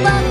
above.